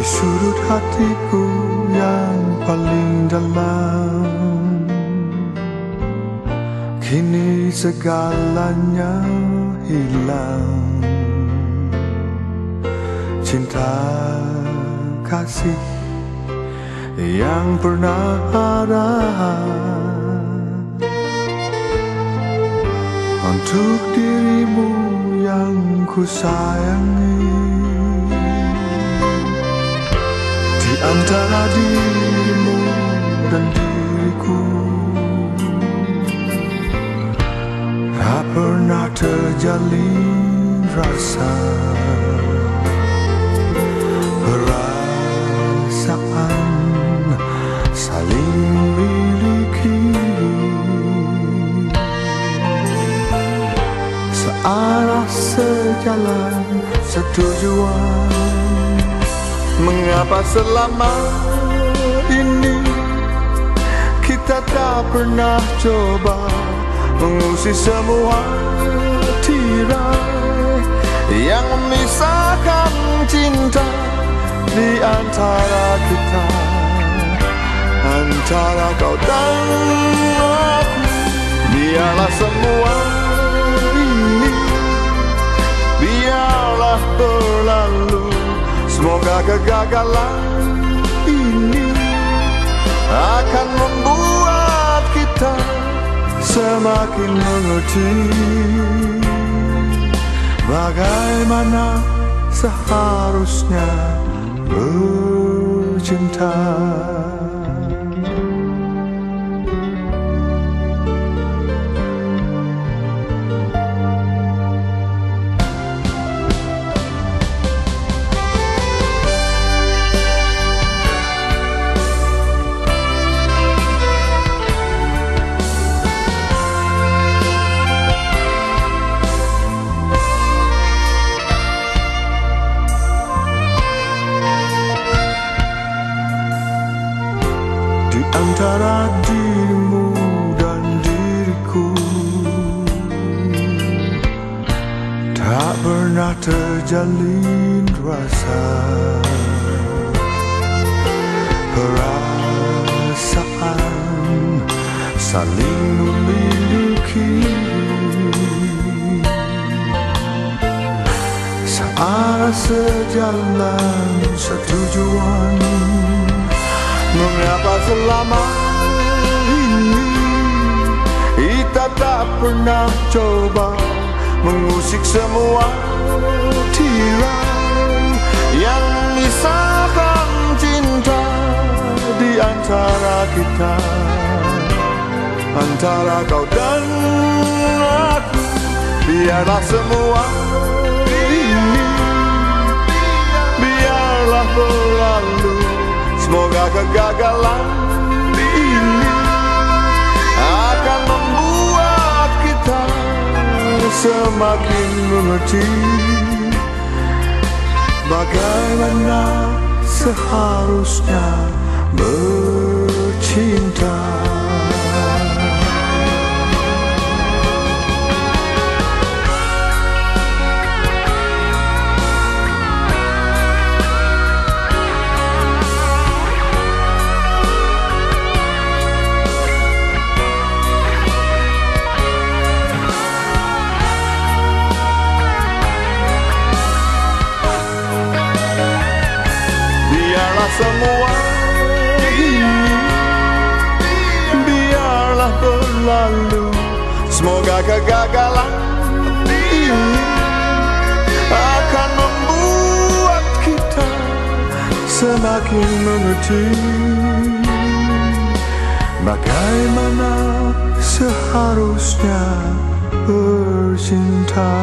sudut hatiku yang paling dalam. Kini segalanya hilang. Cinta kasih yang pernah ada. Untuk dirimu yang ku sayangi antara dirimu dan diriku. Tak pernah terjalin rasa Perasaan saling memiliki Searah sejalan setujuan Mengapa selama ini Kita tak pernah coba Mengusir semua tirai Yang memisahkan cinta Di antara kita? Antara kau dan aku Biarlah semua kegagalan ini akan membuat kita semakin mengerti bagaimana seharusnya bercinta. Antara dirimu dan diriku. Tak pernah terjalin rasa Perasaan saling memiliki. Searah sejalan setujuan Mengapa selama ini Kita tak pernah coba Mengusik semua tirai Yang misahkan cinta Di antara kita? Antara kau dan aku Biarlah semua ini. Biarlah berlalu kegagalan ini akan membuat kita semakin mengerti bagaimana seharusnya bercinta. Semua. Ini Biarlah berlalu. Semoga kegagalan ini Akan membuat kita Semakin mengerti Bagaimana seharusnya bercinta